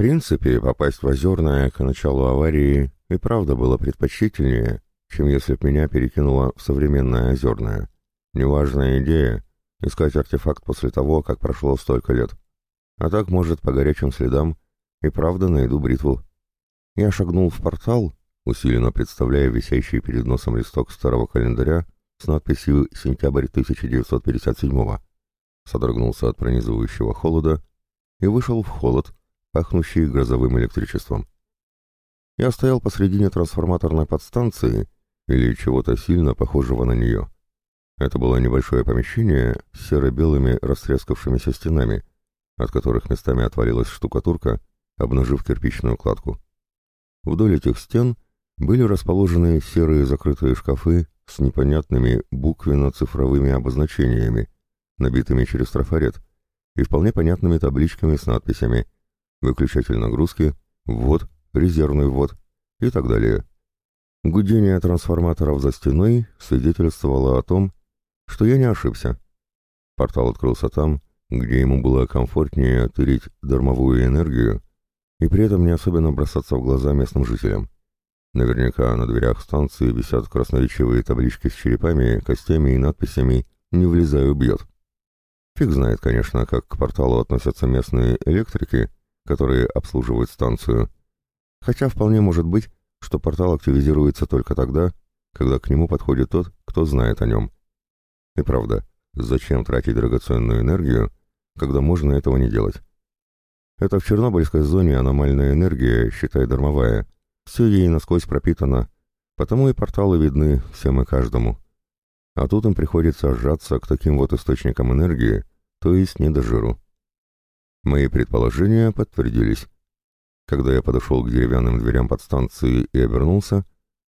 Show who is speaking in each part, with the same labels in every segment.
Speaker 1: принципе, попасть в Озерное к началу аварии и правда было предпочтительнее, чем если б меня перекинуло в современное Озерное. Неважная идея — искать артефакт после того, как прошло столько лет. А так, может, по горячим следам и правда найду бритву. Я шагнул в портал, усиленно представляя висящий перед носом листок старого календаря с надписью «Сентябрь 1957-го». Содрогнулся от пронизывающего холода и вышел в холод, пахнущий грозовым электричеством. Я стоял посредине трансформаторной подстанции или чего-то сильно похожего на нее. Это было небольшое помещение с серо-белыми растрескавшимися стенами, от которых местами отвалилась штукатурка, обнажив кирпичную кладку. Вдоль этих стен были расположены серые закрытые шкафы с непонятными буквенно-цифровыми обозначениями, набитыми через трафарет, и вполне понятными табличками с надписями «Выключатель нагрузки», «Ввод», «Резервный ввод» и так далее. Гудение трансформаторов за стеной свидетельствовало о том, что я не ошибся. Портал открылся там, где ему было комфортнее тырить дармовую энергию и при этом не особенно бросаться в глаза местным жителям. Наверняка на дверях станции висят красноречивые таблички с черепами, костями и надписями «Не влезаю, бьет». Фиг знает, конечно, как к порталу относятся местные электрики, которые обслуживают станцию. Хотя вполне может быть, что портал активизируется только тогда, когда к нему подходит тот, кто знает о нем. И правда, зачем тратить драгоценную энергию, когда можно этого не делать? Это в Чернобыльской зоне аномальная энергия, считай, дармовая. Все ей насквозь пропитано, потому и порталы видны всем и каждому. А тут им приходится сжаться к таким вот источникам энергии, то есть не до жиру. Мои предположения подтвердились. Когда я подошел к деревянным дверям подстанции и обернулся,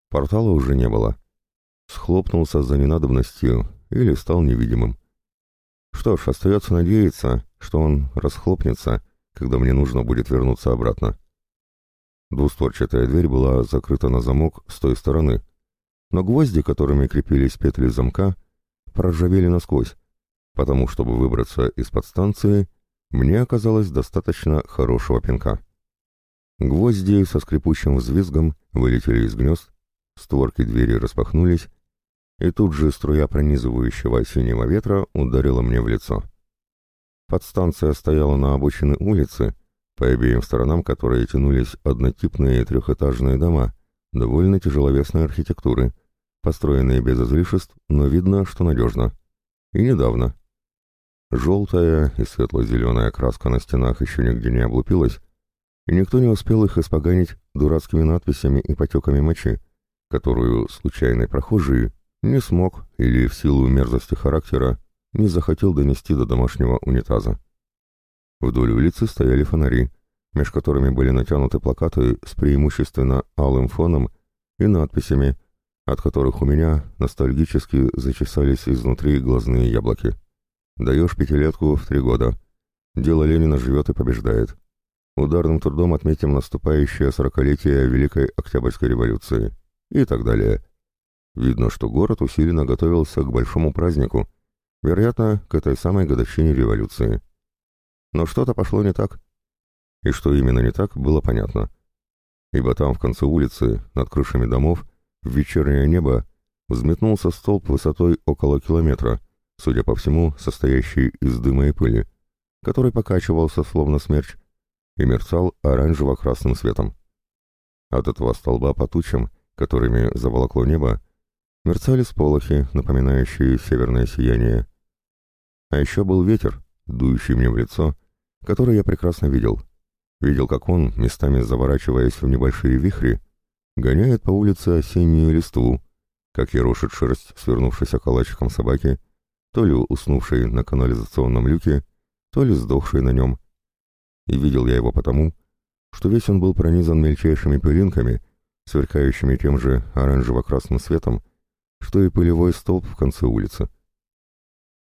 Speaker 1: портала уже не было. Схлопнулся за ненадобностью или стал невидимым. Что ж, остается надеяться, что он расхлопнется, когда мне нужно будет вернуться обратно. Двустворчатая дверь была закрыта на замок с той стороны, но гвозди, которыми крепились петли замка, проржавели насквозь, потому, чтобы выбраться из-под станции, мне оказалось достаточно хорошего пинка. Гвозди со скрипучим взвизгом вылетели из гнезд, створки двери распахнулись, и тут же струя пронизывающего синего ветра ударила мне в лицо. Подстанция стояла на обочине улицы, по обеим сторонам которой тянулись однотипные трехэтажные дома, довольно тяжеловесной архитектуры, построенные без излишеств, но видно, что надежно. И недавно. Желтая и светло-зеленая краска на стенах еще нигде не облупилась, и никто не успел их испоганить дурацкими надписями и потеками мочи, которую случайный прохожий не смог или в силу мерзости характера не захотел донести до домашнего унитаза. Вдоль улицы стояли фонари, меж которыми были натянуты плакаты с преимущественно алым фоном и надписями, от которых у меня ностальгически зачесались изнутри глазные яблоки. «Даешь пятилетку в три года. Дело Ленина живет и побеждает. Ударным трудом отметим наступающее сорокалетие Великой Октябрьской революции» и так далее. Видно, что город усиленно готовился к большому празднику, вероятно, к этой самой годовщине революции. Но что-то пошло не так. И что именно не так, было понятно. Ибо там, в конце улицы, над крышами домов, в вечернее небо, взметнулся столб высотой около километра, судя по всему, состоящий из дыма и пыли, который покачивался, словно смерч, и мерцал оранжево-красным светом. От этого столба по тучам, которыми заволокло небо, мерцали сполохи, напоминающие северное сияние. А еще был ветер, дующий мне в лицо, который я прекрасно видел. Видел, как он, местами заворачиваясь в небольшие вихри, гоняет по улице осеннюю листву, как ерошит шерсть свернувшейся калачиком собаки, то ли уснувшей на канализационном люке, то ли сдохшей на нем. И видел я его потому, что весь он был пронизан мельчайшими пылинками, сверкающими тем же оранжево-красным светом, что и пылевой столб в конце улицы.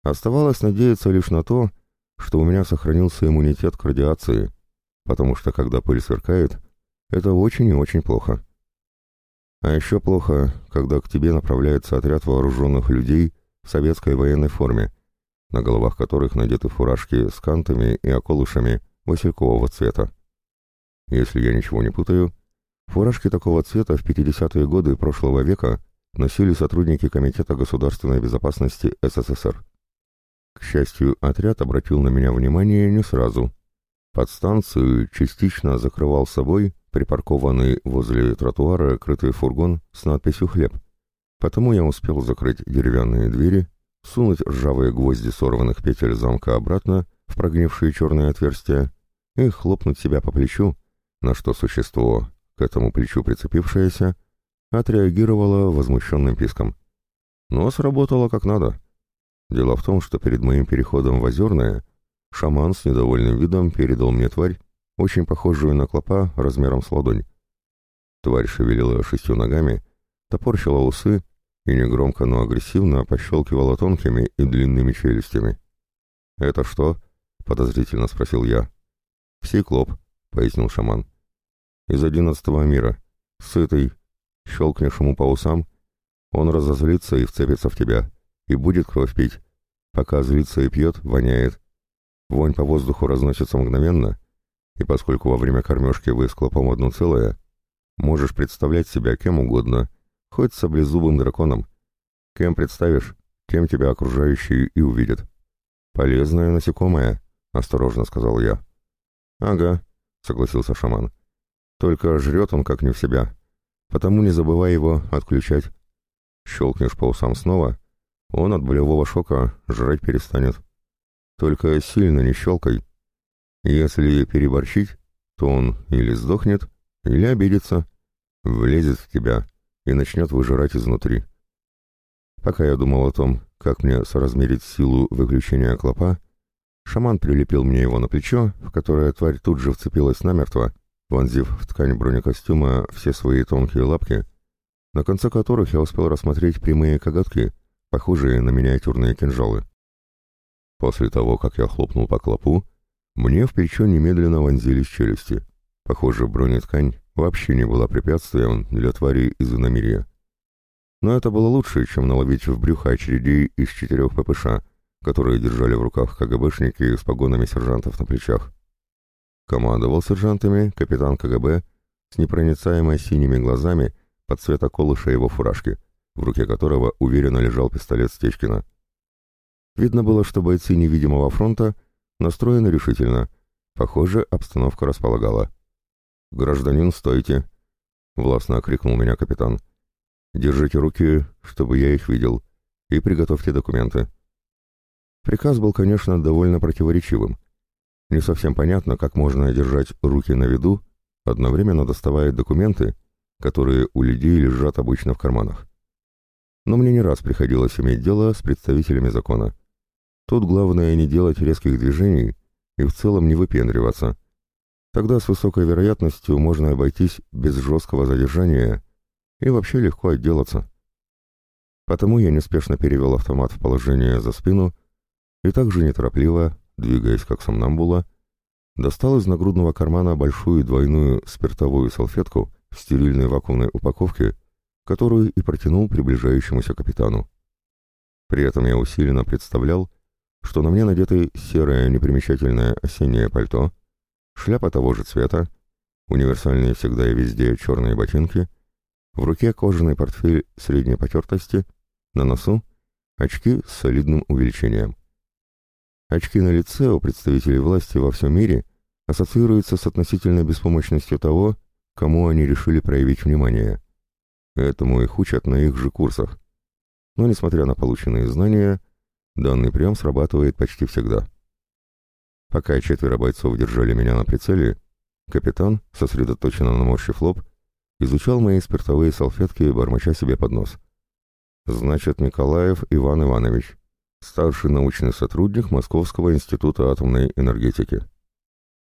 Speaker 1: Оставалось надеяться лишь на то, что у меня сохранился иммунитет к радиации, потому что когда пыль сверкает, это очень и очень плохо. А еще плохо, когда к тебе направляется отряд вооруженных людей в советской военной форме, на головах которых надеты фуражки с кантами и околышами василькового цвета. Если я ничего не путаю, фуражки такого цвета в 50-е годы прошлого века носили сотрудники Комитета государственной безопасности СССР. К счастью, отряд обратил на меня внимание не сразу. Подстанцию частично закрывал собой припаркованный возле тротуара крытый фургон с надписью «Хлеб». Потому я успел закрыть деревянные двери, сунуть ржавые гвозди сорванных петель замка обратно в прогнившие черные отверстия и хлопнуть себя по плечу, на что существо, к этому плечу прицепившееся, отреагировало возмущенным писком. Но сработало как надо. Дело в том, что перед моим переходом в Озерное шаман с недовольным видом передал мне тварь, очень похожую на клопа размером с ладонь. Тварь шевелила шестью ногами, топорщила усы и негромко, но агрессивно пощелкивала тонкими и длинными челюстями. «Это что?» — подозрительно спросил я. «Псиклоп», — пояснил шаман. «Из одиннадцатого мира. Сытый. Щелкнешь ему по усам, он разозлится и вцепится в тебя, и будет кровь пить. Пока злится и пьет, воняет. Вонь по воздуху разносится мгновенно, и поскольку во время кормежки вы с клопом одно целое, можешь представлять себя кем угодно, хоть саблезубым драконом. Кем представишь, тем тебя окружающие и увидят. «Полезное насекомое», — осторожно сказал я. «Ага», — согласился шаман. «Только жрет он как не в себя, потому не забывай его отключать. Щелкнешь по усам снова, он от болевого шока жрать перестанет. Только сильно не щелкай. Если переборщить, то он или сдохнет, или обидится, влезет в тебя и начнет выжирать изнутри. Пока я думал о том, как мне соразмерить силу выключения клопа, шаман прилепил мне его на плечо, в которое тварь тут же вцепилась намертво, вонзив в ткань бронекостюма все свои тонкие лапки, на конце которых я успел рассмотреть прямые коготки, похожие на миниатюрные кинжалы. После того, как я хлопнул по клопу, мне в плечо немедленно вонзились челюсти. Похоже, бронеткань вообще не была препятствием для твари из иномирия. Но это было лучше, чем наловить в брюхо очередей из четырех ППШ, которые держали в руках КГБшники с погонами сержантов на плечах. Командовал сержантами капитан КГБ с непроницаемой синими глазами под цвета колыша его фуражки, в руке которого уверенно лежал пистолет Стечкина. Видно было, что бойцы невидимого фронта настроены решительно. Похоже, обстановка располагала. «Гражданин, стойте!» — властно окрикнул меня капитан. Держите руки, чтобы я их видел, и приготовьте документы. Приказ был, конечно, довольно противоречивым. Не совсем понятно, как можно держать руки на виду, одновременно доставая документы, которые у людей лежат обычно в карманах. Но мне не раз приходилось иметь дело с представителями закона. Тут главное не делать резких движений и в целом не выпендриваться. Тогда с высокой вероятностью можно обойтись без жесткого задержания и вообще легко отделаться. Потому я неспешно перевел автомат в положение за спину и также неторопливо, двигаясь как сомнамбула, достал из нагрудного кармана большую двойную спиртовую салфетку в стерильной вакуумной упаковке, которую и протянул приближающемуся капитану. При этом я усиленно представлял, что на мне надеты серое непримечательное осеннее пальто, шляпа того же цвета, универсальные всегда и везде черные ботинки — в руке кожаный портфель средней потертости, на носу очки с солидным увеличением. Очки на лице у представителей власти во всем мире ассоциируются с относительной беспомощностью того, кому они решили проявить внимание. Этому их учат на их же курсах. Но, несмотря на полученные знания, данный прием срабатывает почти всегда. Пока четверо бойцов держали меня на прицеле, капитан, сосредоточенно наморщив лоб, изучал мои спиртовые салфетки, бормоча себе под нос. Значит, Николаев Иван Иванович, старший научный сотрудник Московского института атомной энергетики.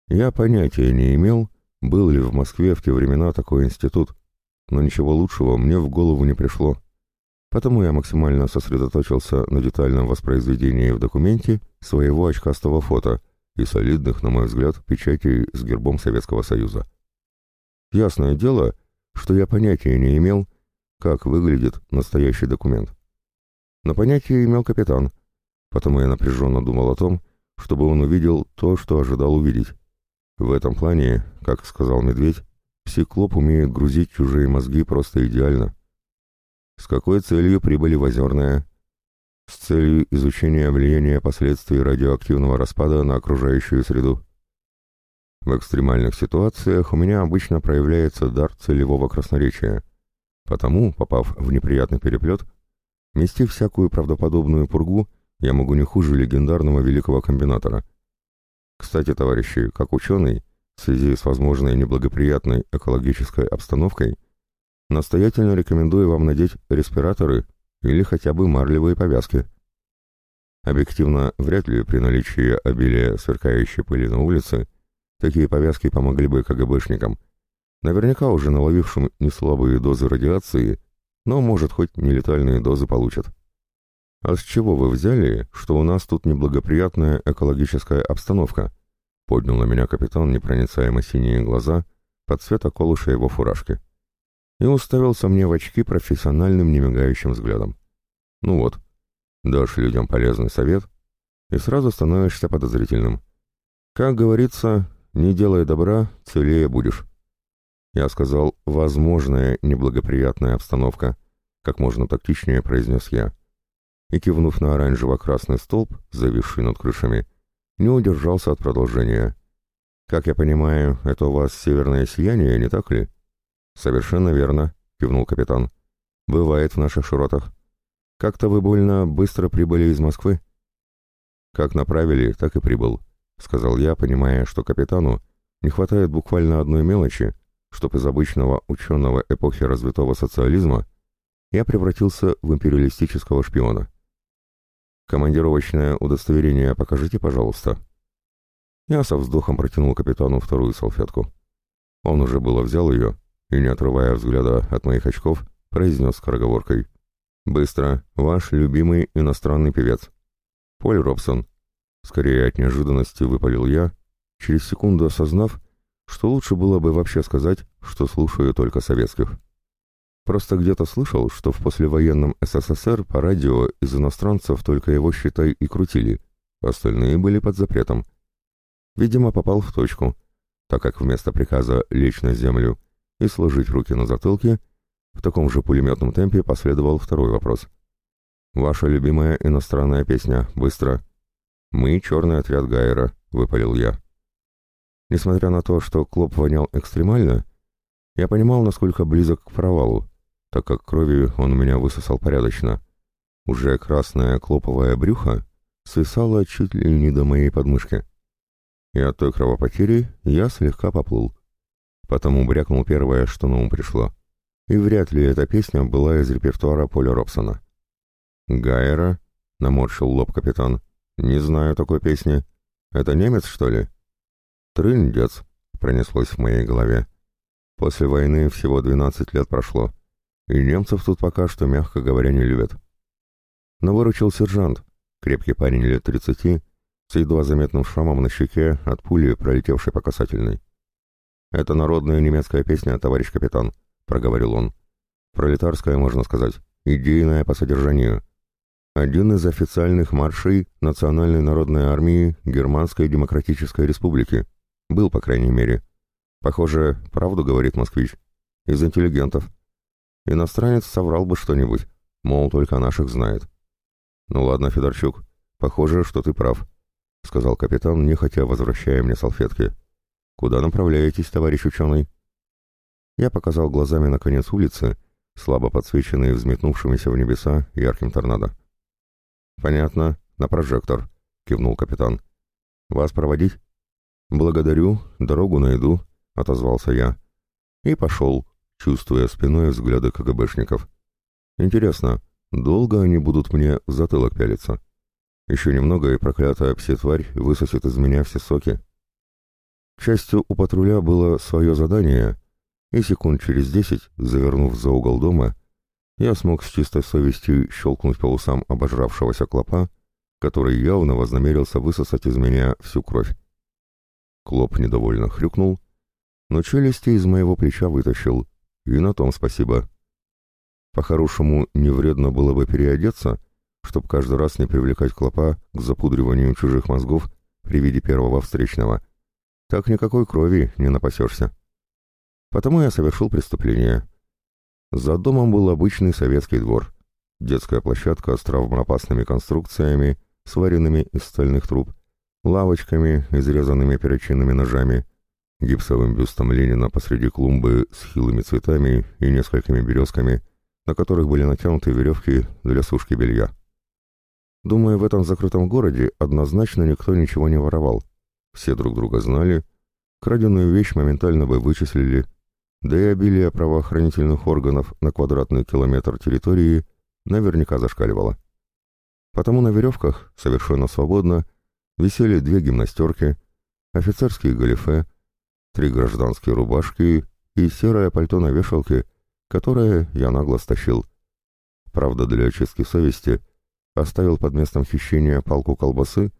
Speaker 1: Я понятия не имел, был ли в Москве в те времена такой институт, но ничего лучшего мне в голову не пришло. Потому я максимально сосредоточился на детальном воспроизведении в документе своего очкастого фото и солидных, на мой взгляд, печатей с гербом Советского Союза. Ясное дело, что я понятия не имел, как выглядит настоящий документ. Но понятие имел капитан, потому я напряженно думал о том, чтобы он увидел то, что ожидал увидеть. В этом плане, как сказал Медведь, псиклоп умеет грузить чужие мозги просто идеально. С какой целью прибыли в Озерное? С целью изучения влияния последствий радиоактивного распада на окружающую среду. В экстремальных ситуациях у меня обычно проявляется дар целевого красноречия. Потому, попав в неприятный переплет, мести всякую правдоподобную пургу я могу не хуже легендарного великого комбинатора. Кстати, товарищи, как ученый, в связи с возможной неблагоприятной экологической обстановкой, настоятельно рекомендую вам надеть респираторы или хотя бы марлевые повязки. Объективно, вряд ли при наличии обилия сверкающей пыли на улице такие повязки помогли бы КГБшникам, наверняка уже наловившим неслабые дозы радиации, но, может, хоть нелетальные дозы получат. «А с чего вы взяли, что у нас тут неблагоприятная экологическая обстановка?» Поднял на меня капитан непроницаемо синие глаза под цвет околыша его фуражки и уставился мне в очки профессиональным немигающим взглядом. «Ну вот, дашь людям полезный совет, и сразу становишься подозрительным. Как говорится, не делай добра, целее будешь». Я сказал «возможная неблагоприятная обстановка», как можно тактичнее произнес я и, кивнув на оранжево-красный столб, зависший над крышами, не удержался от продолжения. «Как я понимаю, это у вас северное сияние, не так ли?» «Совершенно верно», — кивнул капитан. «Бывает в наших широтах. Как-то вы больно быстро прибыли из Москвы?» «Как направили, так и прибыл», — сказал я, понимая, что капитану не хватает буквально одной мелочи, чтобы из обычного ученого эпохи развитого социализма я превратился в империалистического шпиона. «Командировочное удостоверение покажите, пожалуйста». Я со вздохом протянул капитану вторую салфетку. Он уже было взял ее и, не отрывая взгляда от моих очков, произнес скороговоркой. «Быстро, ваш любимый иностранный певец. Поль Робсон». Скорее от неожиданности выпалил я, через секунду осознав, что лучше было бы вообще сказать, что слушаю только советских. Просто где-то слышал, что в послевоенном СССР по радио из иностранцев только его, считай, и крутили. Остальные были под запретом. Видимо, попал в точку, так как вместо приказа лечь на землю и сложить руки на затылке, в таком же пулеметном темпе последовал второй вопрос. «Ваша любимая иностранная песня. Быстро!» «Мы — черный отряд Гайера», — выпалил я. Несмотря на то, что Клоп вонял экстремально, я понимал, насколько близок к провалу, так как крови он у меня высосал порядочно. Уже красное клоповое брюхо свисало чуть ли не до моей подмышки. И от той кровопотери я слегка поплыл. Потому брякнул первое, что на ум пришло. И вряд ли эта песня была из репертуара Поля Робсона. «Гайера?» — наморщил лоб капитан. «Не знаю такой песни. Это немец, что ли?» «Трындец», — пронеслось в моей голове. «После войны всего двенадцать лет прошло. И немцев тут пока что, мягко говоря, не любят. Но выручил сержант, крепкий парень лет тридцати, с едва заметным шрамом на щеке от пули, пролетевшей по касательной. «Это народная немецкая песня, товарищ капитан», — проговорил он. «Пролетарская, можно сказать, идейная по содержанию. Один из официальных маршей Национальной народной армии Германской Демократической Республики. Был, по крайней мере. Похоже, правду говорит москвич. Из интеллигентов. Иностранец соврал бы что-нибудь, мол, только наших знает. «Ну ладно, Федорчук, похоже, что ты прав», — сказал капитан, нехотя возвращая мне салфетки. «Куда направляетесь, товарищ ученый?» Я показал глазами на конец улицы, слабо подсвеченный взметнувшимися в небеса ярким торнадо. «Понятно, на прожектор», — кивнул капитан. «Вас проводить?» «Благодарю, дорогу найду», — отозвался я. И пошел, чувствуя спиной взгляды КГБшников. Интересно, долго они будут мне в затылок пялиться? Еще немного, и проклятая пси-тварь высосет из меня все соки. К счастью, у патруля было свое задание, и секунд через десять, завернув за угол дома, я смог с чистой совестью щелкнуть по усам обожравшегося клопа, который явно вознамерился высосать из меня всю кровь. Клоп недовольно хрюкнул, но челюсти из моего плеча вытащил, и на том спасибо. По-хорошему, не вредно было бы переодеться, чтобы каждый раз не привлекать клопа к запудриванию чужих мозгов при виде первого встречного. Так никакой крови не напасешься. Потому я совершил преступление. За домом был обычный советский двор. Детская площадка с травмоопасными конструкциями, сваренными из стальных труб, лавочками, изрезанными перочинными ножами, гипсовым бюстом Ленина посреди клумбы с хилыми цветами и несколькими березками, на которых были натянуты веревки для сушки белья. Думаю, в этом закрытом городе однозначно никто ничего не воровал. Все друг друга знали, краденую вещь моментально бы вычислили, да и обилие правоохранительных органов на квадратный километр территории наверняка зашкаливало. Потому на веревках, совершенно свободно, висели две гимнастерки, офицерские галифе, три гражданские рубашки и серое пальто на вешалке, которое я нагло стащил. Правда, для очистки совести оставил под местом хищения палку колбасы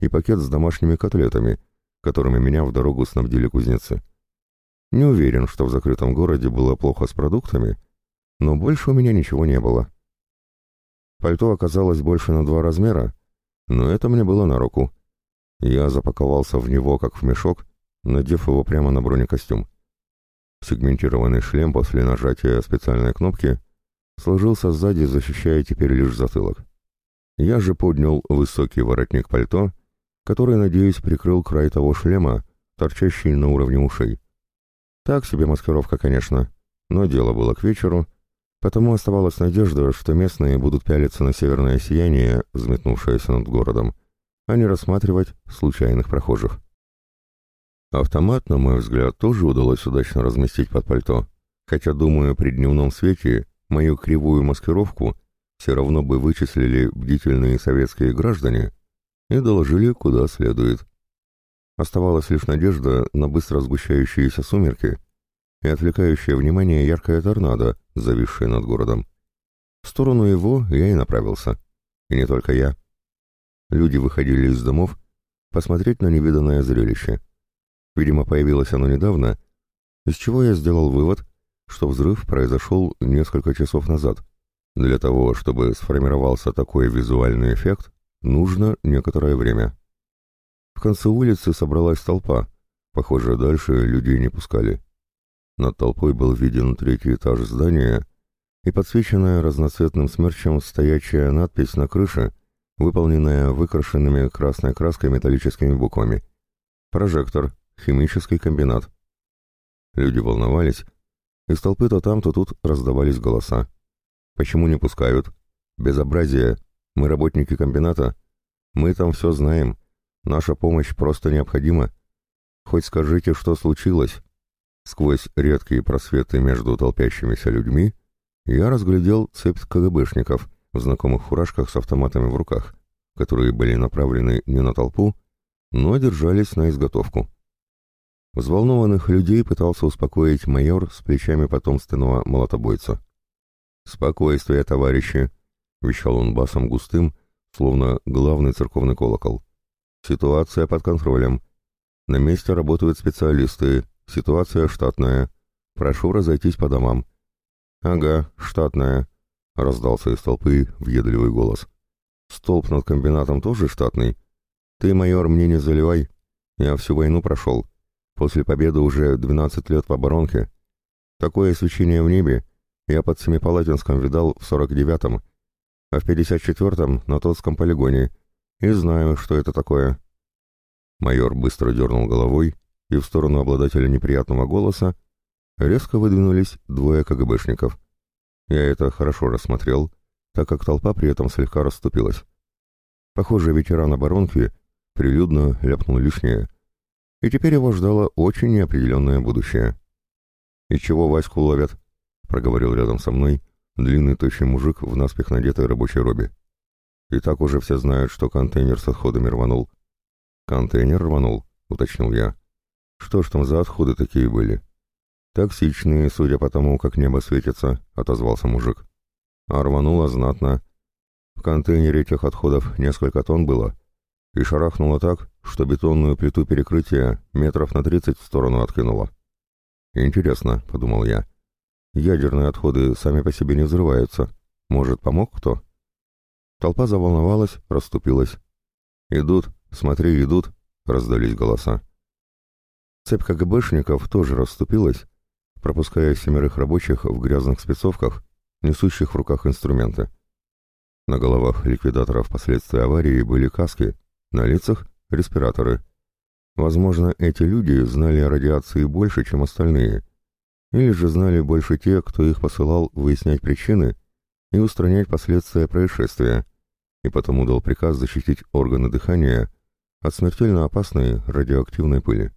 Speaker 1: и пакет с домашними котлетами, которыми меня в дорогу снабдили кузнецы. Не уверен, что в закрытом городе было плохо с продуктами, но больше у меня ничего не было. Пальто оказалось больше на два размера, но это мне было на руку. Я запаковался в него, как в мешок, надев его прямо на бронекостюм. Сегментированный шлем после нажатия специальной кнопки сложился сзади, защищая теперь лишь затылок. Я же поднял высокий воротник пальто, который, надеюсь, прикрыл край того шлема, торчащий на уровне ушей. Так себе маскировка, конечно, но дело было к вечеру, потому оставалась надежда, что местные будут пялиться на северное сияние, взметнувшееся над городом, а не рассматривать случайных прохожих. Автомат, на мой взгляд, тоже удалось удачно разместить под пальто, хотя, думаю, при дневном свете мою кривую маскировку все равно бы вычислили бдительные советские граждане и доложили куда следует. Оставалась лишь надежда на быстро сгущающиеся сумерки и отвлекающее внимание яркая торнадо, зависшая над городом. В сторону его я и направился. И не только я. Люди выходили из домов посмотреть на невиданное зрелище. Видимо, появилось оно недавно, из чего я сделал вывод, что взрыв произошел несколько часов назад — для того, чтобы сформировался такой визуальный эффект, нужно некоторое время. В конце улицы собралась толпа. Похоже, дальше людей не пускали. Над толпой был виден третий этаж здания и подсвеченная разноцветным смерчем стоячая надпись на крыше, выполненная выкрашенными красной краской металлическими буквами. «Прожектор. Химический комбинат». Люди волновались. Из толпы то там, то тут раздавались голоса. Почему не пускают? Безобразие. Мы работники комбината. Мы там все знаем. Наша помощь просто необходима. Хоть скажите, что случилось?» Сквозь редкие просветы между толпящимися людьми я разглядел цепь КГБшников в знакомых фуражках с автоматами в руках, которые были направлены не на толпу, но держались на изготовку. Взволнованных людей пытался успокоить майор с плечами потомственного молотобойца. «Спокойствие, товарищи!» — вещал он басом густым, словно главный церковный колокол. «Ситуация под контролем. На месте работают специалисты. Ситуация штатная. Прошу разойтись по домам». «Ага, штатная», — раздался из толпы въедливый голос. «Столб над комбинатом тоже штатный? Ты, майор, мне не заливай. Я всю войну прошел. После победы уже 12 лет в оборонке. Такое свечение в небе я под Семипалатинском видал в 49-м, а в 54-м на Тотском полигоне, и знаю, что это такое». Майор быстро дернул головой, и в сторону обладателя неприятного голоса резко выдвинулись двое КГБшников. Я это хорошо рассмотрел, так как толпа при этом слегка расступилась. Похоже, ветеран оборонки прилюдно ляпнул лишнее, и теперь его ждало очень неопределенное будущее. «И чего Ваську ловят?» проговорил рядом со мной длинный тощий мужик в наспех надетой рабочей робе. И так уже все знают, что контейнер с отходами рванул. «Контейнер рванул», — уточнил я. «Что ж там за отходы такие были?» «Токсичные, судя по тому, как небо светится», — отозвался мужик. «А рвануло знатно. В контейнере этих отходов несколько тонн было, и шарахнуло так, что бетонную плиту перекрытия метров на тридцать в сторону откинуло». «Интересно», — подумал я, — Ядерные отходы сами по себе не взрываются. Может, помог кто? Толпа заволновалась, расступилась. «Идут, смотри, идут!» — раздались голоса. Цепь КГБшников тоже расступилась, пропуская семерых рабочих в грязных спецовках, несущих в руках инструменты. На головах ликвидаторов впоследствии аварии были каски, на лицах — респираторы. Возможно, эти люди знали о радиации больше, чем остальные, или же знали больше те, кто их посылал выяснять причины и устранять последствия происшествия, и потому дал приказ защитить органы дыхания от смертельно опасной радиоактивной пыли.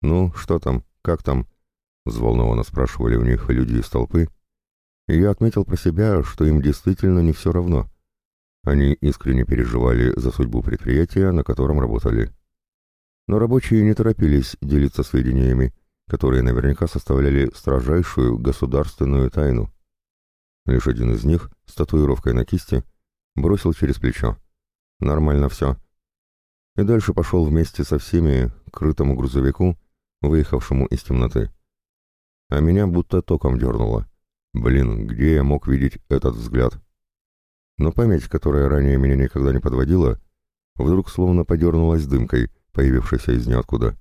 Speaker 1: «Ну, что там? Как там?» — взволнованно спрашивали у них люди из толпы, и я отметил про себя, что им действительно не все равно. Они искренне переживали за судьбу предприятия, на котором работали. Но рабочие не торопились делиться сведениями, которые наверняка составляли строжайшую государственную тайну. Лишь один из них, с татуировкой на кисти, бросил через плечо. «Нормально все». И дальше пошел вместе со всеми к крытому грузовику, выехавшему из темноты. А меня будто током дернуло. Блин, где я мог видеть этот взгляд? Но память, которая ранее меня никогда не подводила, вдруг словно подернулась дымкой, появившейся из ниоткуда.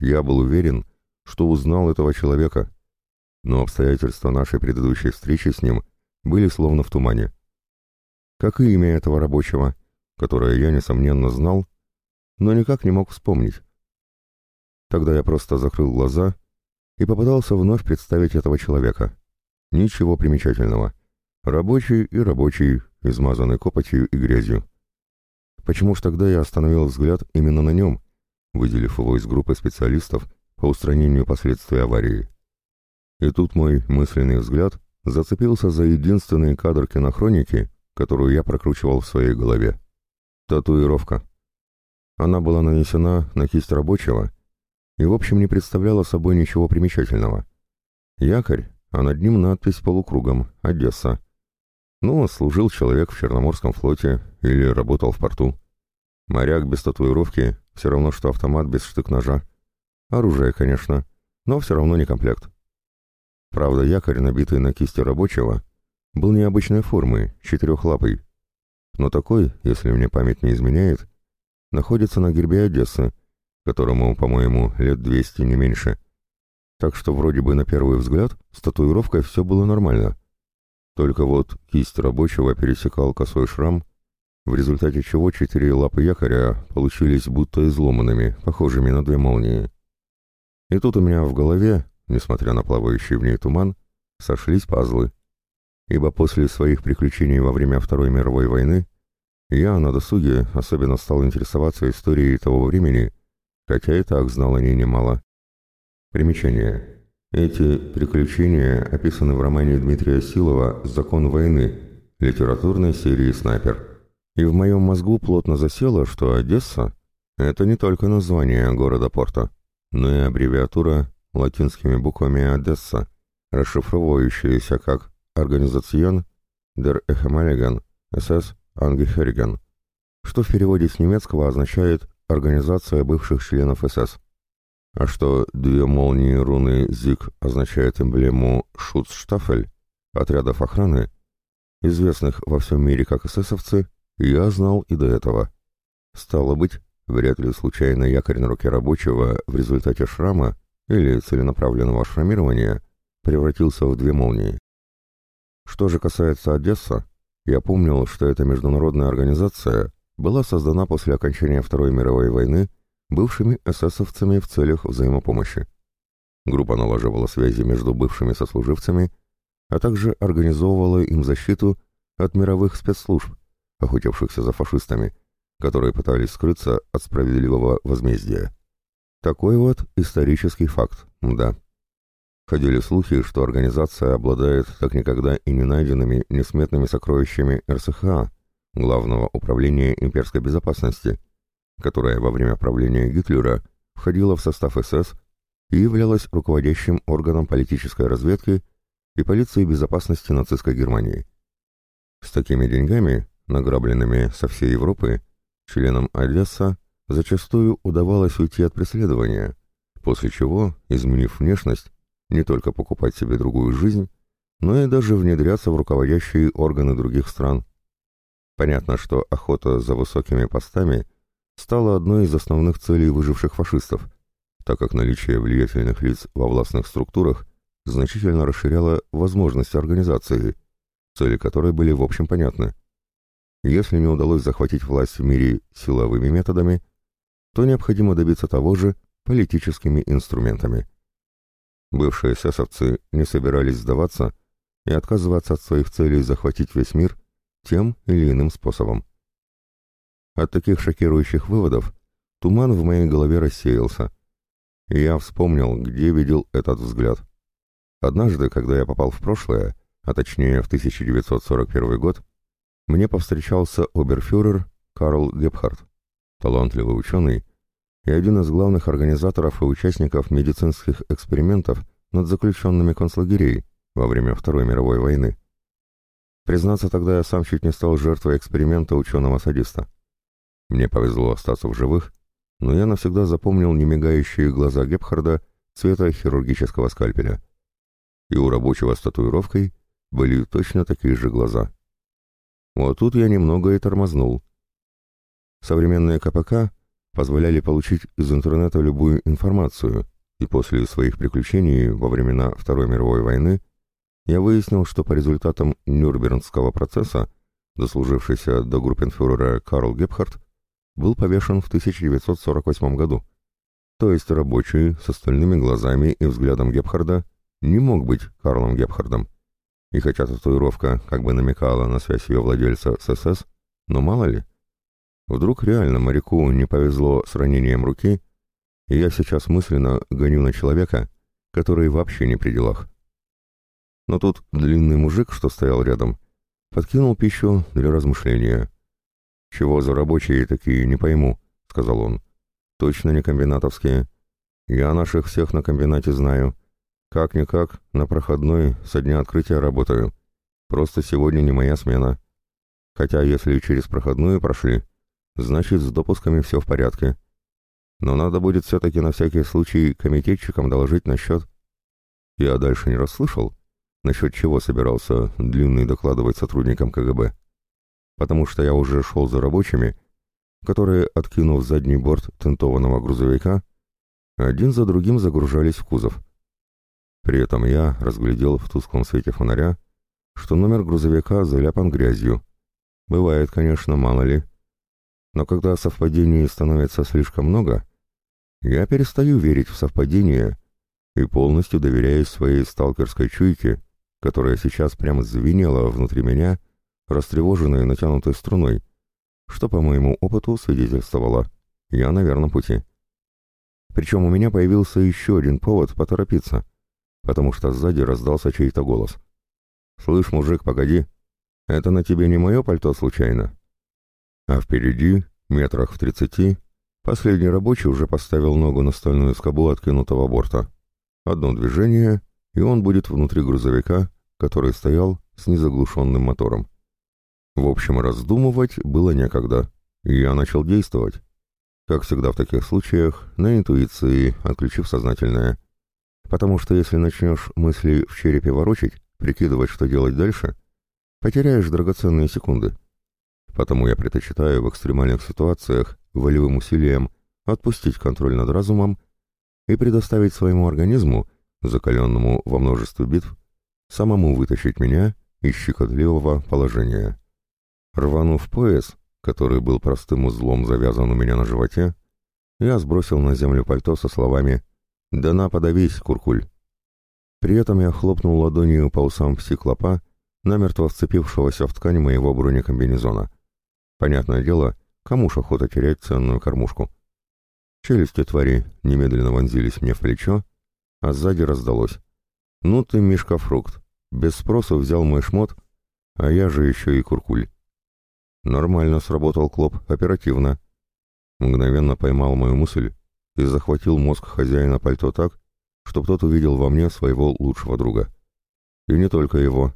Speaker 1: Я был уверен, что узнал этого человека, но обстоятельства нашей предыдущей встречи с ним были словно в тумане. Как и имя этого рабочего, которое я, несомненно, знал, но никак не мог вспомнить. Тогда я просто закрыл глаза и попытался вновь представить этого человека. Ничего примечательного. Рабочий и рабочий, измазанный копотью и грязью. Почему ж тогда я остановил взгляд именно на нем, выделив его из группы специалистов по устранению последствий аварии? И тут мой мысленный взгляд зацепился за единственный кадр кинохроники, которую я прокручивал в своей голове. Татуировка. Она была нанесена на кисть рабочего и, в общем, не представляла собой ничего примечательного. Якорь, а над ним надпись полукругом «Одесса». Ну, служил человек в Черноморском флоте или работал в порту. Моряк без татуировки — все равно, что автомат без штык-ножа. Оружие, конечно, но все равно не комплект. Правда, якорь, набитый на кисти рабочего, был необычной формы, четырехлапый. Но такой, если мне память не изменяет, находится на гербе Одессы, которому, по-моему, лет 200 не меньше. Так что вроде бы на первый взгляд с татуировкой все было нормально. Только вот кисть рабочего пересекал косой шрам, в результате чего четыре лапы якоря получились будто изломанными, похожими на две молнии. И тут у меня в голове, несмотря на плавающий в ней туман, сошлись пазлы. Ибо после своих приключений во время Второй мировой войны я на досуге особенно стал интересоваться историей того времени, хотя и так знал о ней немало. Примечание. Эти приключения описаны в романе Дмитрия Силова «Закон войны» литературной серии «Снайпер». И в моем мозгу плотно засело, что Одесса — это не только название города-порта, но и аббревиатура латинскими буквами «Одесса», расшифровывающаяся как «Организацион der Ehemaligen SS Ангехериген, что в переводе с немецкого означает «Организация бывших членов СС». А что две молнии руны ЗИГ означают эмблему «Шуцштафель» отрядов охраны, известных во всем мире как эсэсовцы, я знал и до этого. Стало быть, вряд ли случайно якорь на руке рабочего в результате шрама или целенаправленного шрамирования превратился в две молнии. Что же касается Одесса, я помнил, что эта международная организация была создана после окончания Второй мировой войны бывшими эсэсовцами в целях взаимопомощи. Группа налаживала связи между бывшими сослуживцами, а также организовывала им защиту от мировых спецслужб, охотившихся за фашистами, которые пытались скрыться от справедливого возмездия. Такой вот исторический факт, да. Ходили слухи, что организация обладает как никогда и не найденными несметными сокровищами РСХА, Главного управления имперской безопасности, которое во время правления Гитлера входило в состав СС и являлось руководящим органом политической разведки и полиции безопасности нацистской Германии. С такими деньгами, награбленными со всей Европы, членам Одесса зачастую удавалось уйти от преследования, после чего, изменив внешность, не только покупать себе другую жизнь, но и даже внедряться в руководящие органы других стран. Понятно, что охота за высокими постами стала одной из основных целей выживших фашистов, так как наличие влиятельных лиц во властных структурах значительно расширяло возможности организации, цели которой были в общем понятны. Если не удалось захватить власть в мире силовыми методами, то необходимо добиться того же политическими инструментами. Бывшие эсэсовцы не собирались сдаваться и отказываться от своих целей захватить весь мир тем или иным способом. От таких шокирующих выводов туман в моей голове рассеялся, и я вспомнил, где видел этот взгляд. Однажды, когда я попал в прошлое, а точнее в 1941 год, мне повстречался оберфюрер Карл Гепхард, талантливый ученый и один из главных организаторов и участников медицинских экспериментов над заключенными концлагерей во время Второй мировой войны. Признаться, тогда я сам чуть не стал жертвой эксперимента ученого-садиста. Мне повезло остаться в живых, но я навсегда запомнил немигающие глаза Гепхарда цвета хирургического скальпеля. И у рабочего с татуировкой были точно такие же глаза. Вот тут я немного и тормознул. Современные КПК позволяли получить из интернета любую информацию, и после своих приключений во времена Второй мировой войны я выяснил, что по результатам Нюрнбергского процесса дослужившийся до группенфюрера Карл Гепхард был повешен в 1948 году. То есть рабочий с остальными глазами и взглядом Гепхарда не мог быть Карлом Гепхардом. И хотя татуировка как бы намекала на связь ее владельца с СС, но мало ли. Вдруг реально моряку не повезло с ранением руки, и я сейчас мысленно гоню на человека, который вообще не при делах. Но тут длинный мужик, что стоял рядом, подкинул пищу для размышления. «Чего за рабочие такие, не пойму», — сказал он. «Точно не комбинатовские. Я наших всех на комбинате знаю. Как-никак, на проходной со дня открытия работаю. Просто сегодня не моя смена. Хотя если через проходную прошли, значит с допусками все в порядке. Но надо будет все-таки на всякий случай комитетчикам доложить насчет... Я дальше не расслышал, насчет чего собирался длинный докладывать сотрудникам КГБ потому что я уже шел за рабочими, которые, откинув задний борт тентованного грузовика, один за другим загружались в кузов. При этом я разглядел в тусклом свете фонаря, что номер грузовика заляпан грязью. Бывает, конечно, мало ли. Но когда совпадений становится слишком много, я перестаю верить в совпадения и полностью доверяюсь своей сталкерской чуйке, которая сейчас прямо звенела внутри меня растревоженной натянутой струной, что, по моему опыту, свидетельствовало «я на верном пути». Причем у меня появился еще один повод поторопиться, потому что сзади раздался чей-то голос. «Слышь, мужик, погоди, это на тебе не мое пальто случайно?» А впереди, метрах в тридцати, последний рабочий уже поставил ногу на стальную скобу откинутого борта. Одно движение, и он будет внутри грузовика, который стоял с незаглушенным мотором. В общем, раздумывать было некогда, и я начал действовать. Как всегда в таких случаях, на интуиции, отключив сознательное. Потому что если начнешь мысли в черепе ворочить, прикидывать, что делать дальше, потеряешь драгоценные секунды. Потому я предпочитаю в экстремальных ситуациях волевым усилием отпустить контроль над разумом и предоставить своему организму, закаленному во множестве битв, самому вытащить меня из щекотливого положения. Рванув пояс, который был простым узлом завязан у меня на животе, я сбросил на землю пальто со словами «Да на, подавись, куркуль!». При этом я хлопнул ладонью по усам псиклопа, намертво вцепившегося в ткань моего бронекомбинезона. Понятное дело, кому ж охота терять ценную кормушку. Челюсти твари немедленно вонзились мне в плечо, а сзади раздалось. «Ну ты, Мишка-фрукт, без спросу взял мой шмот, а я же еще и куркуль». Нормально сработал Клоп, оперативно. Мгновенно поймал мою мысль и захватил мозг хозяина пальто так, чтобы тот увидел во мне своего лучшего друга. И не только его.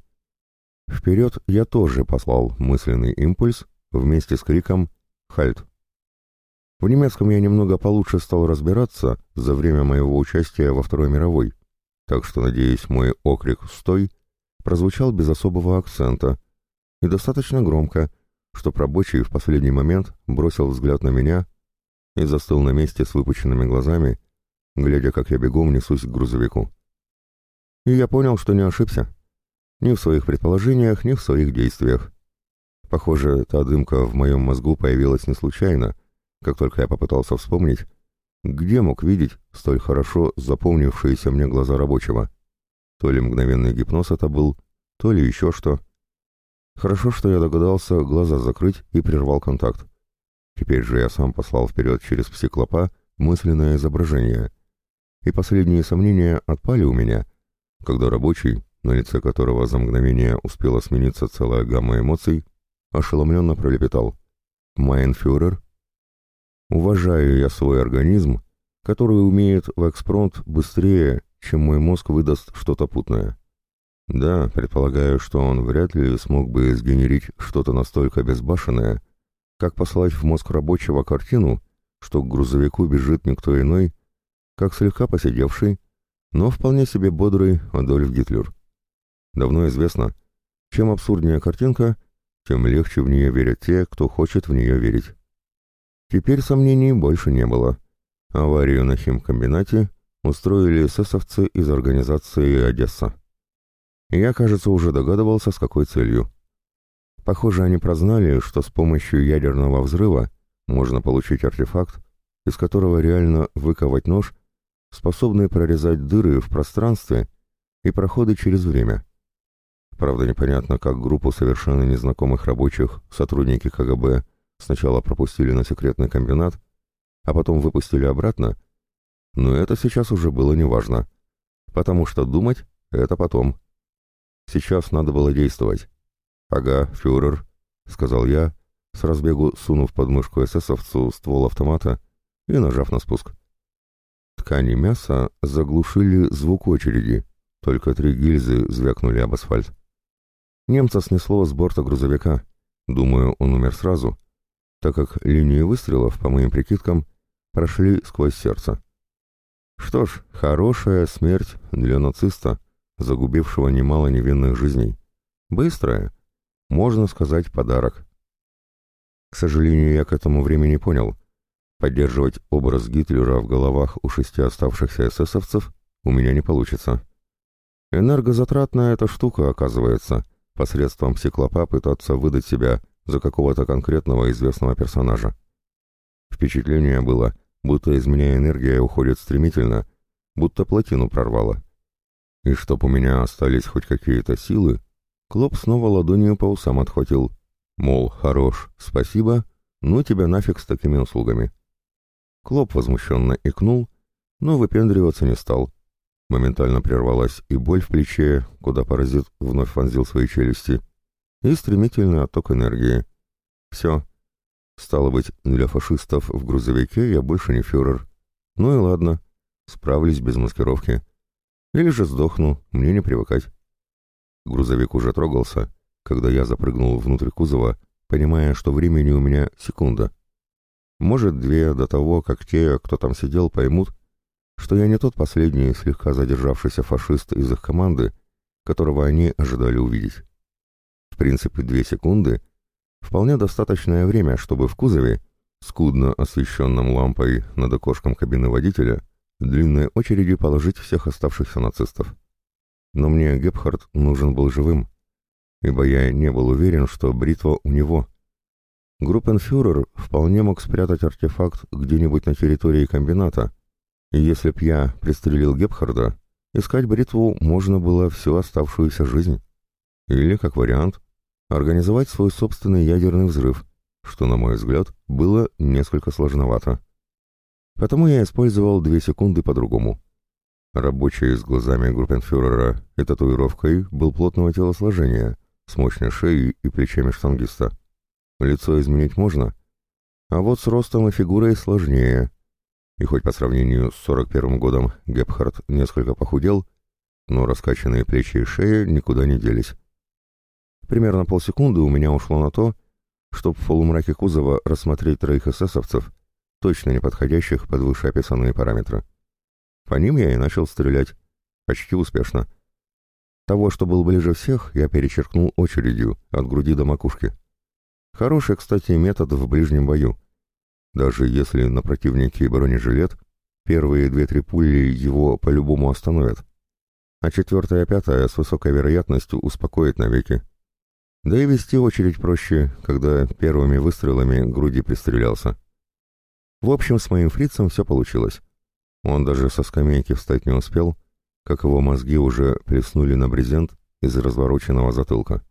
Speaker 1: Вперед я тоже послал мысленный импульс вместе с криком «Хальт!». В немецком я немного получше стал разбираться за время моего участия во Второй мировой, так что, надеюсь, мой окрик «Стой!» прозвучал без особого акцента и достаточно громко, чтоб рабочий в последний момент бросил взгляд на меня и застыл на месте с выпученными глазами, глядя, как я бегом несусь к грузовику. И я понял, что не ошибся. Ни в своих предположениях, ни в своих действиях. Похоже, та дымка в моем мозгу появилась не случайно, как только я попытался вспомнить, где мог видеть столь хорошо запомнившиеся мне глаза рабочего. То ли мгновенный гипноз это был, то ли еще что. Хорошо, что я догадался глаза закрыть и прервал контакт. Теперь же я сам послал вперед через псиклопа мысленное изображение. И последние сомнения отпали у меня, когда рабочий, на лице которого за мгновение успела смениться целая гамма эмоций, ошеломленно пролепетал. «Майнфюрер?» «Уважаю я свой организм, который умеет в экспронт быстрее, чем мой мозг выдаст что-то путное. Да, предполагаю, что он вряд ли смог бы сгенерить что-то настолько безбашенное, как послать в мозг рабочего картину, что к грузовику бежит никто иной, как слегка посидевший, но вполне себе бодрый Адольф Гитлер. Давно известно, чем абсурднее картинка, тем легче в нее верят те, кто хочет в нее верить. Теперь сомнений больше не было. Аварию на химкомбинате устроили эсэсовцы из организации «Одесса». Я, кажется, уже догадывался, с какой целью. Похоже, они прознали, что с помощью ядерного взрыва можно получить артефакт, из которого реально выковать нож, способный прорезать дыры в пространстве и проходы через время. Правда, непонятно, как группу совершенно незнакомых рабочих сотрудники КГБ сначала пропустили на секретный комбинат, а потом выпустили обратно, но это сейчас уже было неважно, потому что думать — это потом. Сейчас надо было действовать. «Ага, фюрер», — сказал я, с разбегу сунув под мышку эсэсовцу ствол автомата и нажав на спуск. Ткани мяса заглушили звук очереди, только три гильзы звякнули об асфальт. Немца снесло с борта грузовика. Думаю, он умер сразу, так как линии выстрелов, по моим прикидкам, прошли сквозь сердце. Что ж, хорошая смерть для нациста, загубившего немало невинных жизней. Быстрая, можно сказать, подарок. К сожалению, я к этому времени понял. Поддерживать образ Гитлера в головах у шести оставшихся эсэсовцев у меня не получится. Энергозатратная эта штука, оказывается, посредством псиклопа пытаться выдать себя за какого-то конкретного известного персонажа. Впечатление было, будто из меня энергия уходит стремительно, будто плотину прорвало. И чтоб у меня остались хоть какие-то силы, Клоп снова ладонью по усам отхватил. Мол, хорош, спасибо, ну тебя нафиг с такими услугами. Клоп возмущенно икнул, но выпендриваться не стал. Моментально прервалась и боль в плече, куда паразит вновь вонзил свои челюсти, и стремительный отток энергии. Все. Стало быть, для фашистов в грузовике я больше не фюрер. Ну и ладно, справлюсь без маскировки. Или же сдохну, мне не привыкать. Грузовик уже трогался, когда я запрыгнул внутрь кузова, понимая, что времени у меня секунда. Может, две до того, как те, кто там сидел, поймут, что я не тот последний, слегка задержавшийся фашист из их команды, которого они ожидали увидеть. В принципе, две секунды — вполне достаточное время, чтобы в кузове, скудно освещенном лампой над окошком кабины водителя, длинной очереди положить всех оставшихся нацистов. Но мне Гепхард нужен был живым, ибо я не был уверен, что бритва у него. Группенфюрер вполне мог спрятать артефакт где-нибудь на территории комбината, и если б я пристрелил Гепхарда, искать бритву можно было всю оставшуюся жизнь. Или, как вариант, организовать свой собственный ядерный взрыв, что, на мой взгляд, было несколько сложновато. Потому я использовал две секунды по-другому. Рабочий с глазами группенфюрера и татуировкой был плотного телосложения, с мощной шеей и плечами штангиста. Лицо изменить можно, а вот с ростом и фигурой сложнее. И хоть по сравнению с 41 годом Гепхард несколько похудел, но раскачанные плечи и шея никуда не делись. Примерно полсекунды у меня ушло на то, чтобы в полумраке кузова рассмотреть троих эсэсовцев, точно не подходящих под вышеописанные параметры. По ним я и начал стрелять. Почти успешно. Того, что был ближе всех, я перечеркнул очередью, от груди до макушки. Хороший, кстати, метод в ближнем бою. Даже если на противнике бронежилет, первые две-три пули его по-любому остановят, а четвертая и пятая с высокой вероятностью успокоит навеки. Да и вести очередь проще, когда первыми выстрелами груди пристрелялся. В общем, с моим фрицем все получилось. Он даже со скамейки встать не успел, как его мозги уже плеснули на брезент из развороченного затылка.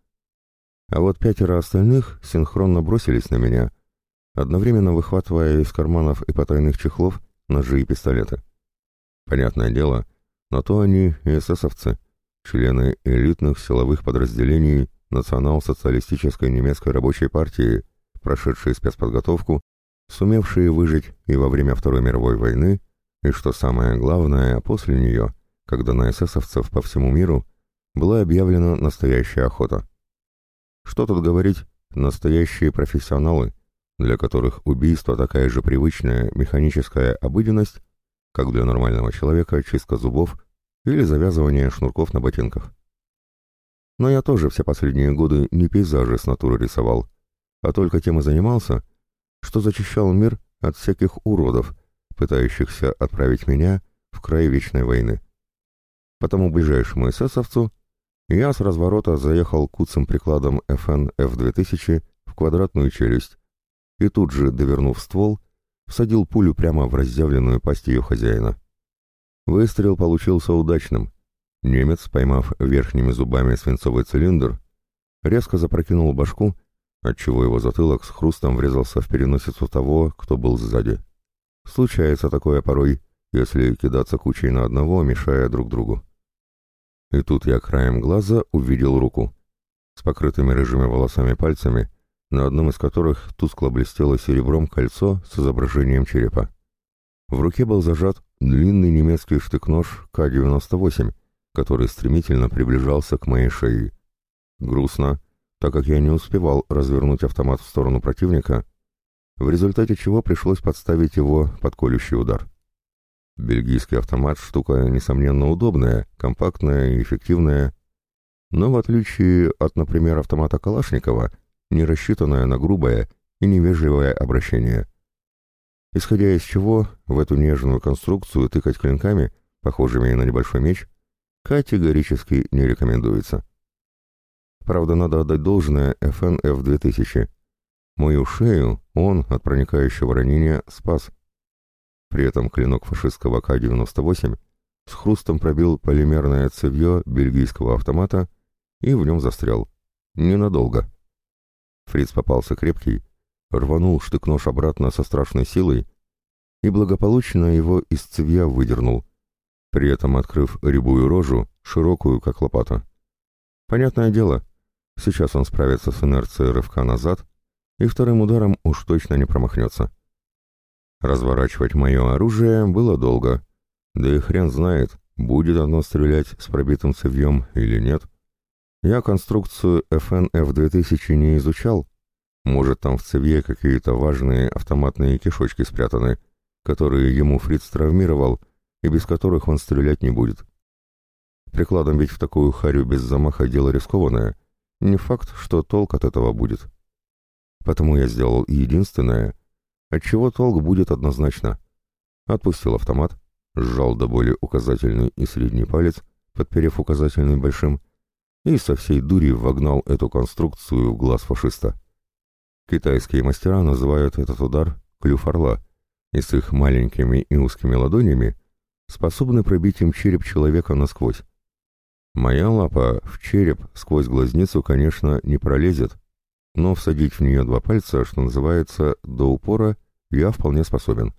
Speaker 1: А вот пятеро остальных синхронно бросились на меня, одновременно выхватывая из карманов и потайных чехлов ножи и пистолеты. Понятное дело, на то они и эсэсовцы, члены элитных силовых подразделений национал-социалистической немецкой рабочей партии, прошедшие спецподготовку, сумевшие выжить и во время Второй мировой войны, и, что самое главное, после нее, когда на эсэсовцев по всему миру была объявлена настоящая охота. Что тут говорить, настоящие профессионалы, для которых убийство такая же привычная механическая обыденность, как для нормального человека чистка зубов или завязывание шнурков на ботинках. Но я тоже все последние годы не пейзажи с натуры рисовал, а только тем и занимался, что зачищал мир от всяких уродов, пытающихся отправить меня в край вечной войны. Потому ближайшему эсэсовцу я с разворота заехал куцым прикладом FN F2000 в квадратную челюсть и тут же, довернув ствол, всадил пулю прямо в разъявленную пасть ее хозяина. Выстрел получился удачным, Немец, поймав верхними зубами свинцовый цилиндр, резко запрокинул башку, отчего его затылок с хрустом врезался в переносицу того, кто был сзади. Случается такое порой, если кидаться кучей на одного, мешая друг другу. И тут я краем глаза увидел руку с покрытыми рыжими волосами пальцами, на одном из которых тускло блестело серебром кольцо с изображением черепа. В руке был зажат длинный немецкий штык-нож К-98, который стремительно приближался к моей шее. Грустно, так как я не успевал развернуть автомат в сторону противника, в результате чего пришлось подставить его под колющий удар. Бельгийский автомат — штука, несомненно, удобная, компактная и эффективная, но в отличие от, например, автомата Калашникова, не рассчитанная на грубое и невежливое обращение. Исходя из чего, в эту нежную конструкцию тыкать клинками, похожими на небольшой меч, категорически не рекомендуется. Правда, надо отдать должное FNF 2000. Мою шею он от проникающего ранения спас. При этом клинок фашистского К-98 с хрустом пробил полимерное цевье бельгийского автомата и в нем застрял. Ненадолго. Фриц попался крепкий, рванул штык-нож обратно со страшной силой и благополучно его из цевья выдернул, при этом открыв рябую рожу, широкую, как лопата. Понятное дело, сейчас он справится с инерцией рывка назад и вторым ударом уж точно не промахнется. Разворачивать мое оружие было долго, да и хрен знает, будет оно стрелять с пробитым цевьем или нет. Я конструкцию FNF-2000 не изучал, может там в цевье какие-то важные автоматные кишочки спрятаны, которые ему Фриц травмировал, и без которых он стрелять не будет. Прикладом ведь в такую харю без замаха дело рискованное. Не факт, что толк от этого будет. Потому я сделал единственное, от чего толк будет однозначно. Отпустил автомат, сжал до боли указательный и средний палец, подперев указательный большим, и со всей дури вогнал эту конструкцию в глаз фашиста. Китайские мастера называют этот удар «клюв орла», и с их маленькими и узкими ладонями способны пробить им череп человека насквозь. Моя лапа в череп сквозь глазницу, конечно, не пролезет, но всадить в нее два пальца, что называется, до упора, я вполне способен.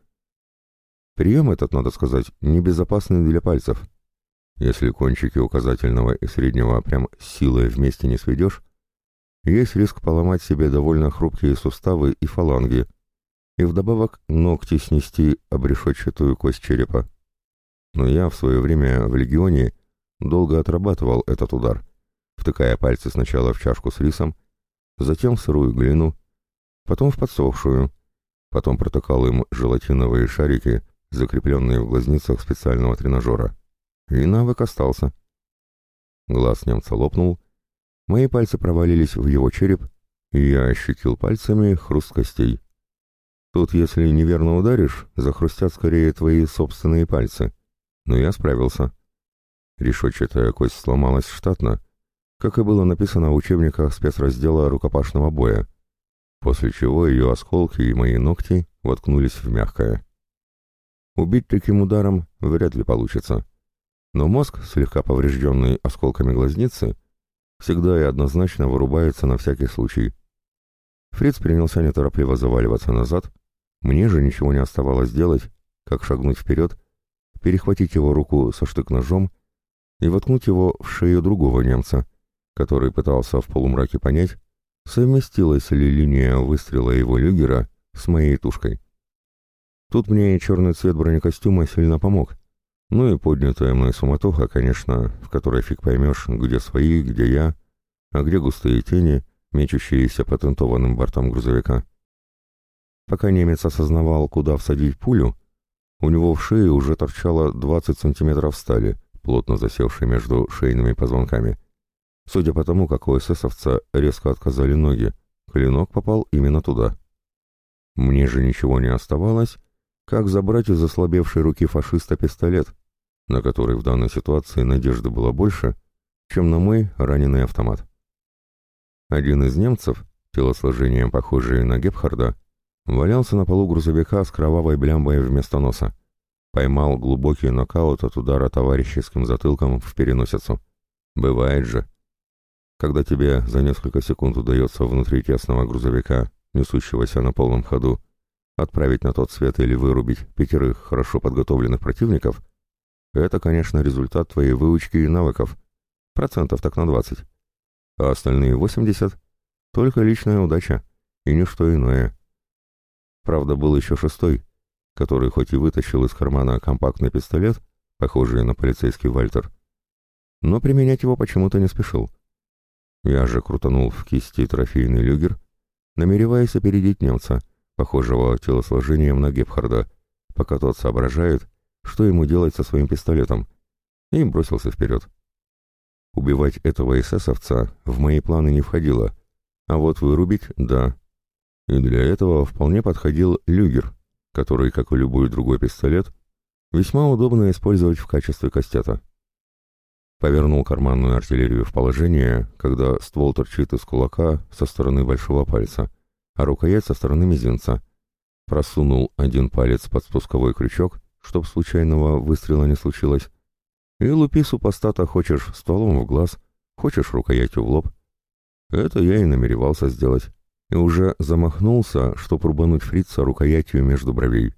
Speaker 1: Прием этот, надо сказать, небезопасный для пальцев. Если кончики указательного и среднего прям силой вместе не сведешь, есть риск поломать себе довольно хрупкие суставы и фаланги, и вдобавок ногти снести обрешетчатую кость черепа. Но я в свое время в легионе долго отрабатывал этот удар, втыкая пальцы сначала в чашку с рисом, затем в сырую глину, потом в подсохшую, потом протыкал им желатиновые шарики, закрепленные в глазницах специального тренажера. И навык остался. Глаз немца лопнул, мои пальцы провалились в его череп, и я ощутил пальцами хруст костей. Тут, если неверно ударишь, захрустят скорее твои собственные пальцы. Но я справился. Решетчатая кость сломалась штатно, как и было написано в учебниках спецраздела рукопашного боя, после чего ее осколки и мои ногти воткнулись в мягкое. Убить таким ударом вряд ли получится. Но мозг, слегка поврежденный осколками глазницы, всегда и однозначно вырубается на всякий случай. Фриц принялся неторопливо заваливаться назад, мне же ничего не оставалось делать, как шагнуть вперед, перехватить его руку со штык-ножом и воткнуть его в шею другого немца, который пытался в полумраке понять, совместилась ли линия выстрела его люгера с моей тушкой. Тут мне черный цвет бронекостюма сильно помог. Ну и поднятая мной суматоха, конечно, в которой фиг поймешь, где свои, где я, а где густые тени, мечущиеся патентованным бортом грузовика. Пока немец осознавал, куда всадить пулю, у него в шее уже торчало 20 сантиметров стали, плотно засевшей между шейными позвонками. Судя по тому, как у эсэсовца резко отказали ноги, клинок попал именно туда. Мне же ничего не оставалось, как забрать из ослабевшей руки фашиста пистолет, на который в данной ситуации надежды было больше, чем на мой раненый автомат. Один из немцев, телосложением похожий на Гепхарда, валялся на полу грузовика с кровавой блямбой вместо носа. Поймал глубокий нокаут от удара товарищеским затылком в переносицу. Бывает же. Когда тебе за несколько секунд удается внутри тесного грузовика, несущегося на полном ходу, отправить на тот свет или вырубить пятерых хорошо подготовленных противников, это, конечно, результат твоей выучки и навыков, процентов так на 20. А остальные 80 — только личная удача и ничто иное. Правда, был еще шестой, который хоть и вытащил из кармана компактный пистолет, похожий на полицейский Вальтер, но применять его почему-то не спешил. Я же крутанул в кисти трофейный люгер, намереваясь опередить немца, похожего телосложением на Гепхарда, пока тот соображает, что ему делать со своим пистолетом, и бросился вперед. Убивать этого эсэсовца в мои планы не входило, а вот вырубить — да. И для этого вполне подходил люгер, который, как и любой другой пистолет, весьма удобно использовать в качестве кастета. Повернул карманную артиллерию в положение, когда ствол торчит из кулака со стороны большого пальца, а рукоять со стороны мизинца. Просунул один палец под спусковой крючок, чтоб случайного выстрела не случилось. И лупи супостата хочешь стволом в глаз, хочешь рукоятью в лоб. Это я и намеревался сделать. И уже замахнулся, чтоб рубануть фрица рукоятью между бровей.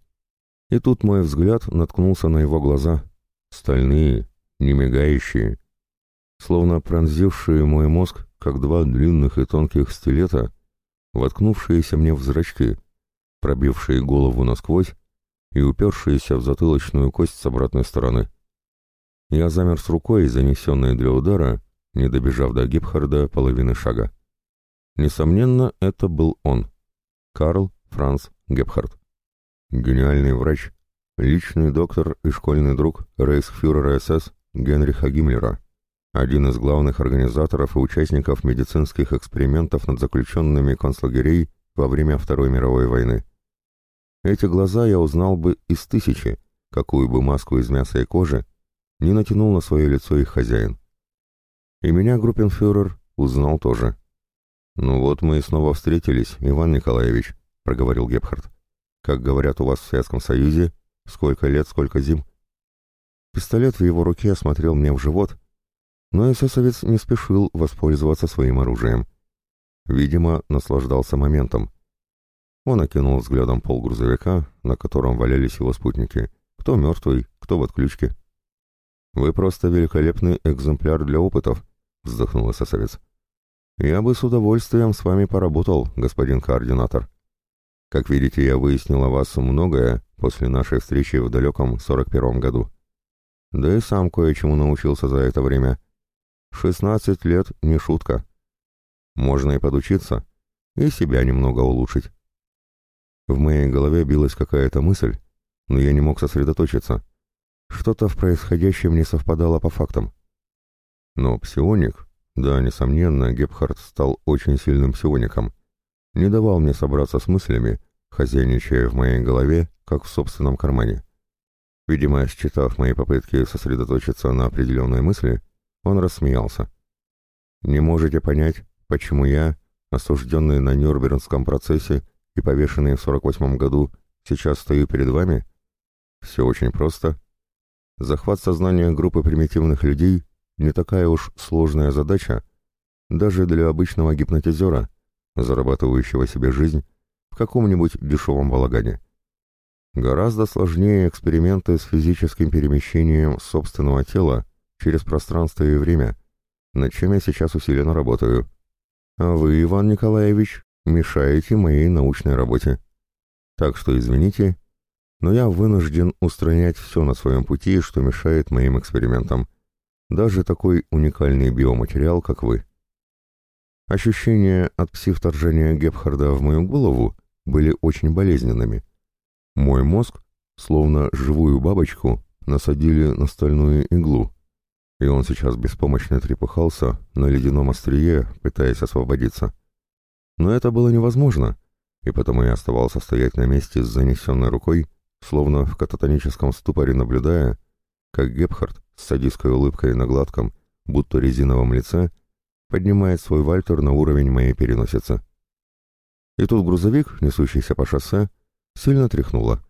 Speaker 1: И тут мой взгляд наткнулся на его глаза. Стальные, не мигающие, словно пронзившие мой мозг, как два длинных и тонких стилета, воткнувшиеся мне в зрачки, пробившие голову насквозь и упершиеся в затылочную кость с обратной стороны. Я замер с рукой, занесенной для удара, не добежав до Гипхарда половины шага. Несомненно, это был он, Карл Франц Гепхард. Гениальный врач, личный доктор и школьный друг рейхсфюрера СС Генриха Гиммлера, один из главных организаторов и участников медицинских экспериментов над заключенными концлагерей во время Второй мировой войны. Эти глаза я узнал бы из тысячи, какую бы маску из мяса и кожи не натянул на свое лицо их хозяин. И меня группенфюрер узнал тоже. «Ну вот мы и снова встретились, Иван Николаевич», — проговорил Гепхард. «Как говорят у вас в Советском Союзе, сколько лет, сколько зим». Пистолет в его руке осмотрел мне в живот, но эсэсовец не спешил воспользоваться своим оружием. Видимо, наслаждался моментом. Он окинул взглядом пол грузовика, на котором валялись его спутники. Кто мертвый, кто в отключке. «Вы просто великолепный экземпляр для опытов», — вздохнул эсэсовец. «Я бы с удовольствием с вами поработал, господин координатор. Как видите, я выяснил о вас многое после нашей встречи в далеком 41-м году. Да и сам кое-чему научился за это время. Шестнадцать лет — не шутка. Можно и подучиться, и себя немного улучшить. В моей голове билась какая-то мысль, но я не мог сосредоточиться. Что-то в происходящем не совпадало по фактам. Но псионик, да, несомненно, Гепхард стал очень сильным псиоником, не давал мне собраться с мыслями, хозяйничая в моей голове, как в собственном кармане. Видимо, считав мои попытки сосредоточиться на определенной мысли, он рассмеялся. «Не можете понять, почему я, осужденный на Нюрнбергском процессе и повешенный в 48-м году, сейчас стою перед вами? Все очень просто. Захват сознания группы примитивных людей не такая уж сложная задача, даже для обычного гипнотизера, зарабатывающего себе жизнь в каком-нибудь дешевом балагане. Гораздо сложнее эксперименты с физическим перемещением собственного тела через пространство и время, над чем я сейчас усиленно работаю. А вы, Иван Николаевич, мешаете моей научной работе. Так что извините, но я вынужден устранять все на своем пути, что мешает моим экспериментам. Даже такой уникальный биоматериал, как вы. Ощущения от психторжения Гепхарда в мою голову были очень болезненными. Мой мозг, словно живую бабочку, насадили на стальную иглу, и он сейчас беспомощно трепыхался на ледяном острие, пытаясь освободиться. Но это было невозможно, и потому я оставался стоять на месте с занесенной рукой, словно в кататоническом ступоре наблюдая, как Гепхард с садистской улыбкой на гладком, будто резиновом лице, поднимает свой вальтер на уровень моей переносицы. И тут грузовик, несущийся по шоссе, сильно тряхнуло.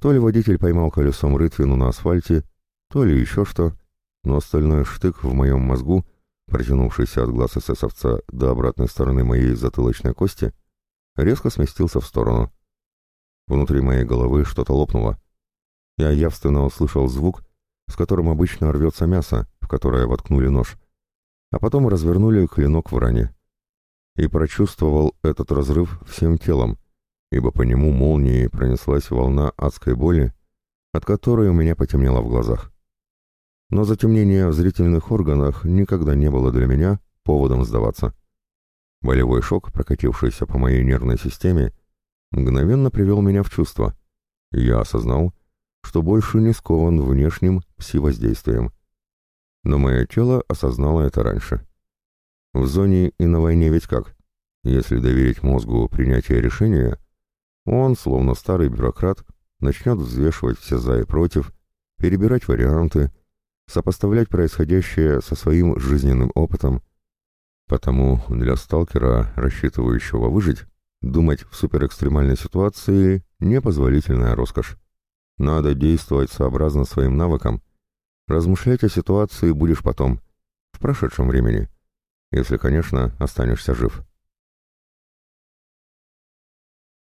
Speaker 1: То ли водитель поймал колесом рытвину на асфальте, то ли еще что, но остальной штык в моем мозгу, протянувшийся от глаз эсэсовца до обратной стороны моей затылочной кости, резко сместился в сторону. Внутри моей головы что-то лопнуло. Я явственно услышал звук, с которым обычно рвется мясо, в которое воткнули нож, а потом развернули клинок в ране и прочувствовал этот разрыв всем телом, ибо по нему молнией пронеслась волна адской боли, от которой у меня потемнело в глазах. Но затемнение в зрительных органах никогда не было для меня поводом сдаваться. Болевой шок, прокатившийся по моей нервной системе, мгновенно привел меня в чувство. Я осознал, что больше не скован внешним пси-воздействием. Но мое тело осознало это раньше. В зоне и на войне ведь как? Если доверить мозгу принятие решения, он, словно старый бюрократ, начнет взвешивать все за и против, перебирать варианты, сопоставлять происходящее со своим жизненным опытом. Потому для сталкера, рассчитывающего выжить, думать в суперэкстремальной ситуации – непозволительная роскошь. Надо действовать сообразно своим навыкам. Размышлять о ситуации будешь потом, в прошедшем времени – если, конечно, останешься жив.